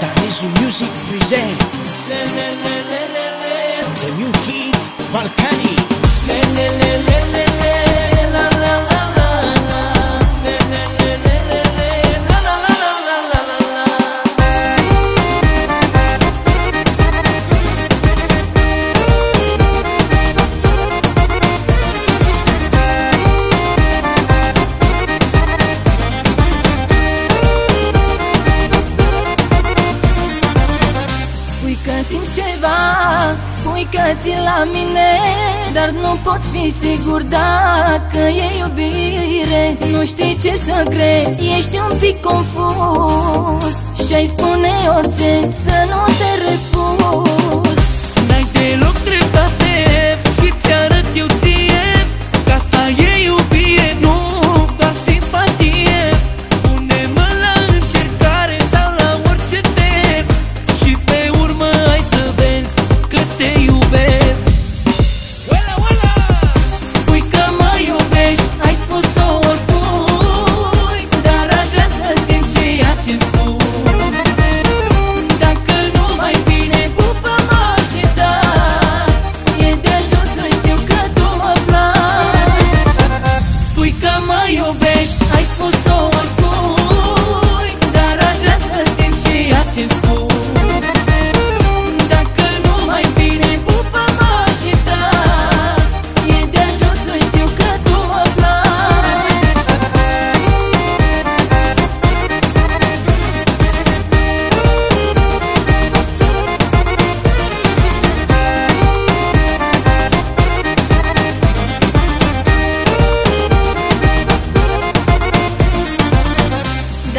Tamizu Music present. the new hit Balkani. simți ceva. Spui că ți la mine Dar nu poți fi sigur dacă e iubire. Nu știi ce să crezi, ești un pic confuz. Și-ai spune orice să nu te refuz.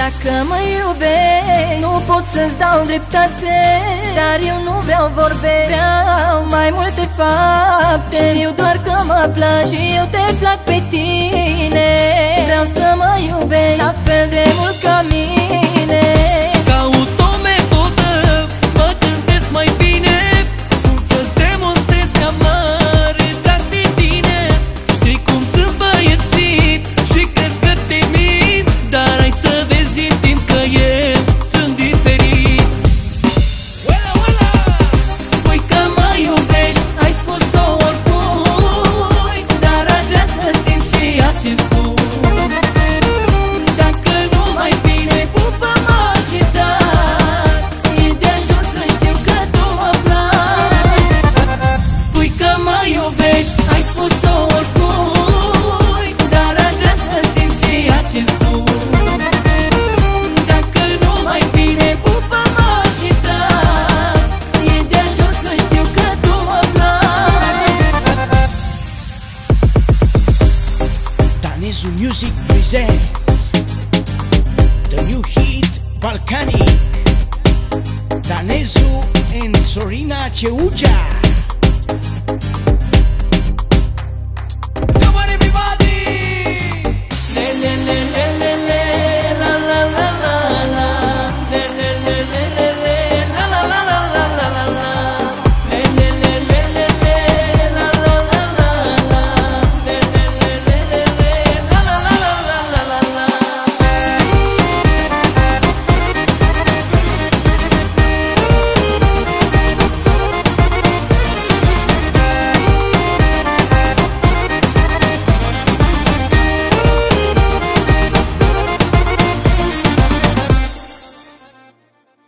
Dacă mă iubești. Nu pot să-ți dau dreptate Dar eu nu vreau vorbe. Vreau mai multe fapte. Știu doar că mă placi Și eu te plac pe tine. Vreau să mă Danizu Music presents the new hit Balkanic Danezu and Sorina Ceucea.